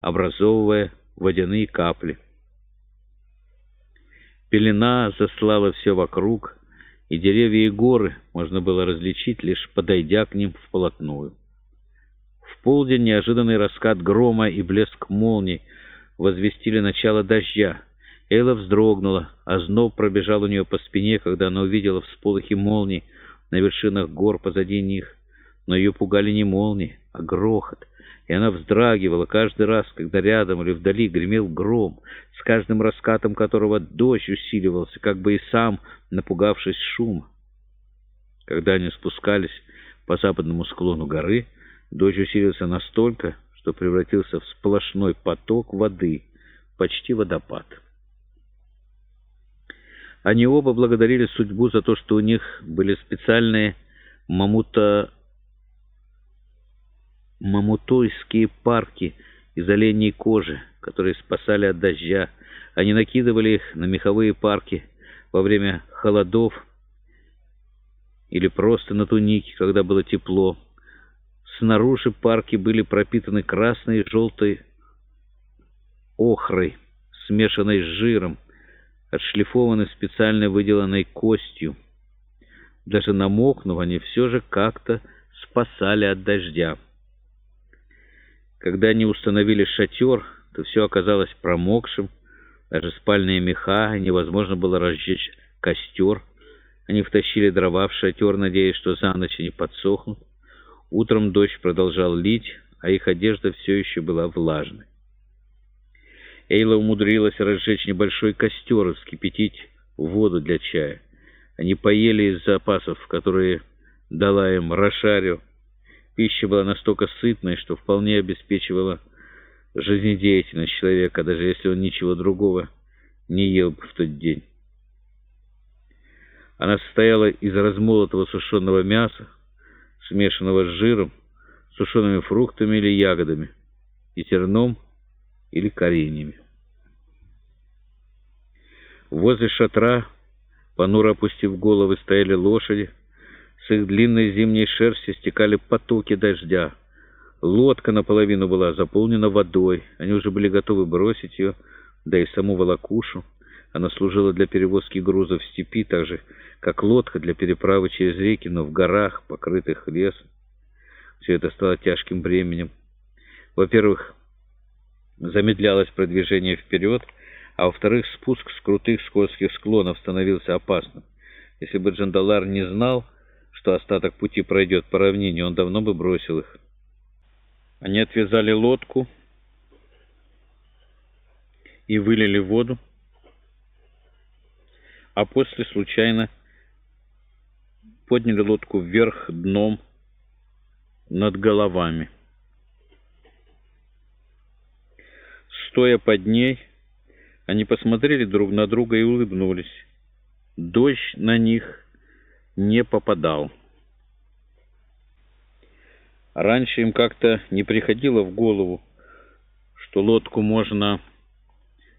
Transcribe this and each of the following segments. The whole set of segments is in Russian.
образовывая водяные капли. Пелена заслала все вокруг, и деревья и горы можно было различить, лишь подойдя к ним вплотную. В полдень неожиданный раскат грома и блеск молний возвестили начало дождя. Эйла вздрогнула, а зноб пробежал у нее по спине, когда она увидела всполохи молний на вершинах гор позади них. Но ее пугали не молнии, а грохот, и она вздрагивала каждый раз, когда рядом или вдали гремел гром, с каждым раскатом которого дождь усиливался, как бы и сам напугавшись шума. Когда они спускались по западному склону горы, дождь усилился настолько, что превратился в сплошной поток воды, почти водопад. Они оба благодарили судьбу за то, что у них были специальные мамута... мамутойские парки из оленей кожи, которые спасали от дождя. Они накидывали их на меховые парки во время холодов или просто на туники, когда было тепло. Снаружи парки были пропитаны красной и желтой охрой, смешанной с жиром, отшлифованы специально выделанной костью. Даже намокнув, они все же как-то спасали от дождя. Когда они установили шатер, то все оказалось промокшим, даже спальные меха, невозможно было разжечь костер. Они втащили дрова в шатер, надеясь, что за ночь они подсохнут. Утром дождь продолжал лить, а их одежда все еще была влажной. Эйла умудрилась разжечь небольшой костер и вскипятить воду для чая. Они поели из запасов, которые дала им Рошарио. Пища была настолько сытной, что вполне обеспечивала жизнедеятельность человека, даже если он ничего другого не ел бы в тот день. Она состояла из размолотого сушеного мяса, смешанного с жиром, сушеными фруктами или ягодами, и зерном, или кореньями. Возле шатра, понуро опустив головы, стояли лошади. С их длинной зимней шерсти стекали потоки дождя. Лодка наполовину была заполнена водой. Они уже были готовы бросить ее, да и саму волокушу. Она служила для перевозки грузов в степи, так же, как лодка для переправы через реки, но в горах, покрытых лесом. Все это стало тяжким бременем. Во-первых, замедлялось продвижение вперед, а во-вторых, спуск с крутых скользких склонов становился опасным. Если бы Джандалар не знал, что остаток пути пройдет по равнине, он давно бы бросил их. Они отвязали лодку и вылили воду, а после случайно подняли лодку вверх дном над головами. Стоя под ней, они посмотрели друг на друга и улыбнулись. Дождь на них не попадал. Раньше им как-то не приходило в голову, что лодку можно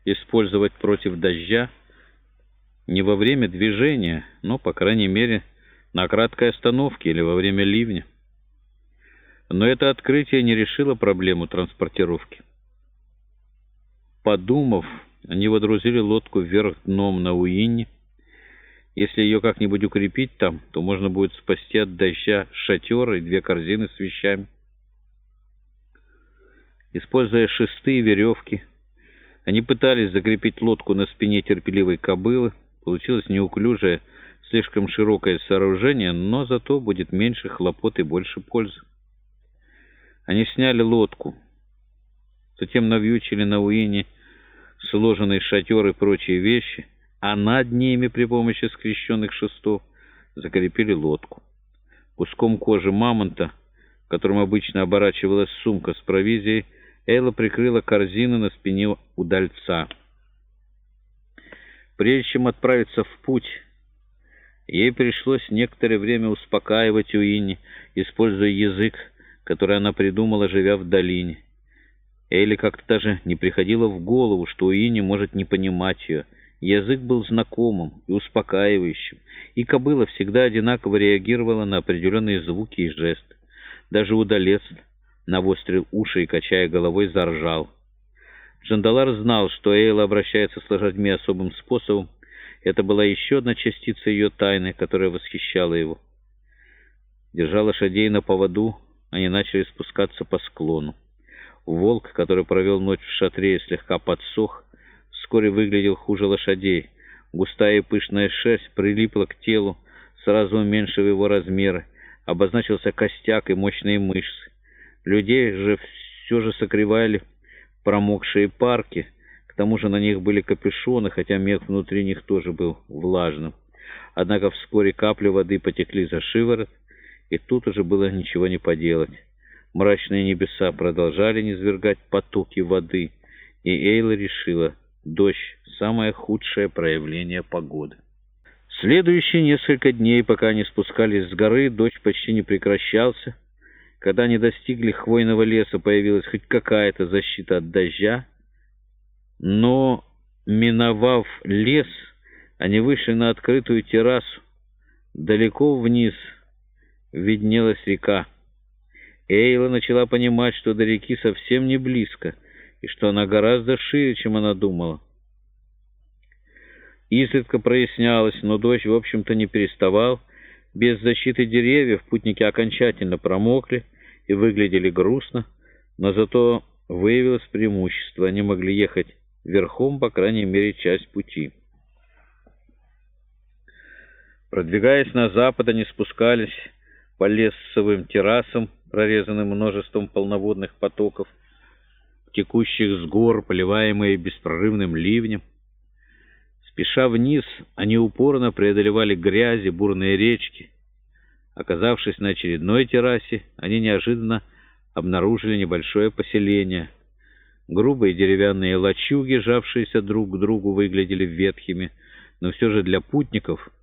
использовать против дождя не во время движения, но, по крайней мере, на краткой остановке или во время ливня. Но это открытие не решило проблему транспортировки. Подумав, они водрузили лодку вверх дном на Уинне. Если ее как-нибудь укрепить там, то можно будет спасти от дождя шатер и две корзины с вещами. Используя шесты и веревки, они пытались закрепить лодку на спине терпеливой кобылы. Получилось неуклюжее, слишком широкое сооружение, но зато будет меньше хлопот и больше пользы. Они сняли лодку, затем навьючили на Уине сложенный шатер и прочие вещи, а над ними при помощи скрещенных шестов закрепили лодку. Куском кожи мамонта, которым обычно оборачивалась сумка с провизией, Эйла прикрыла корзину на спине удальца. Прежде чем отправиться в путь, ей пришлось некоторое время успокаивать Уинни, используя язык, который она придумала, живя в долине. Элли как-то даже не приходило в голову, что Уинни может не понимать ее. Язык был знакомым и успокаивающим, и кобыла всегда одинаково реагировала на определенные звуки и жесты. Даже удалец навострил уши и, качая головой, заржал. Джандалар знал, что Эйла обращается с лошадьми особым способом. Это была еще одна частица ее тайны, которая восхищала его. Держа лошадей на поводу, они начали спускаться по склону. Волк, который провел ночь в шатре и слегка подсох, вскоре выглядел хуже лошадей. Густая и пышная шерсть прилипла к телу, сразу уменьшив его размеры. Обозначился костяк и мощные мышцы. Людей же все же сокрывали промокшие парки. К тому же на них были капюшоны, хотя мех внутри них тоже был влажным. Однако вскоре капли воды потекли за шиворот, и тут уже было ничего не поделать. Мрачные небеса продолжали низвергать потоки воды, и Эйла решила, дождь — самое худшее проявление погоды. Следующие несколько дней, пока они спускались с горы, дождь почти не прекращался. Когда они достигли хвойного леса, появилась хоть какая-то защита от дождя. Но, миновав лес, они вышли на открытую террасу. Далеко вниз виднелась река. Эйла начала понимать, что до реки совсем не близко, и что она гораздо шире, чем она думала. Изредка прояснялось, но дождь, в общем-то, не переставал. Без защиты деревьев путники окончательно промокли и выглядели грустно, но зато выявилось преимущество. Они могли ехать верхом, по крайней мере, часть пути. Продвигаясь на запад, они спускались по лесовым террасам, прорезанным множеством полноводных потоков, текущих с гор, поливаемые беспрерывным ливнем. Спеша вниз, они упорно преодолевали грязи, бурные речки. Оказавшись на очередной террасе, они неожиданно обнаружили небольшое поселение. Грубые деревянные лачуги, жавшиеся друг к другу, выглядели ветхими, но все же для путников —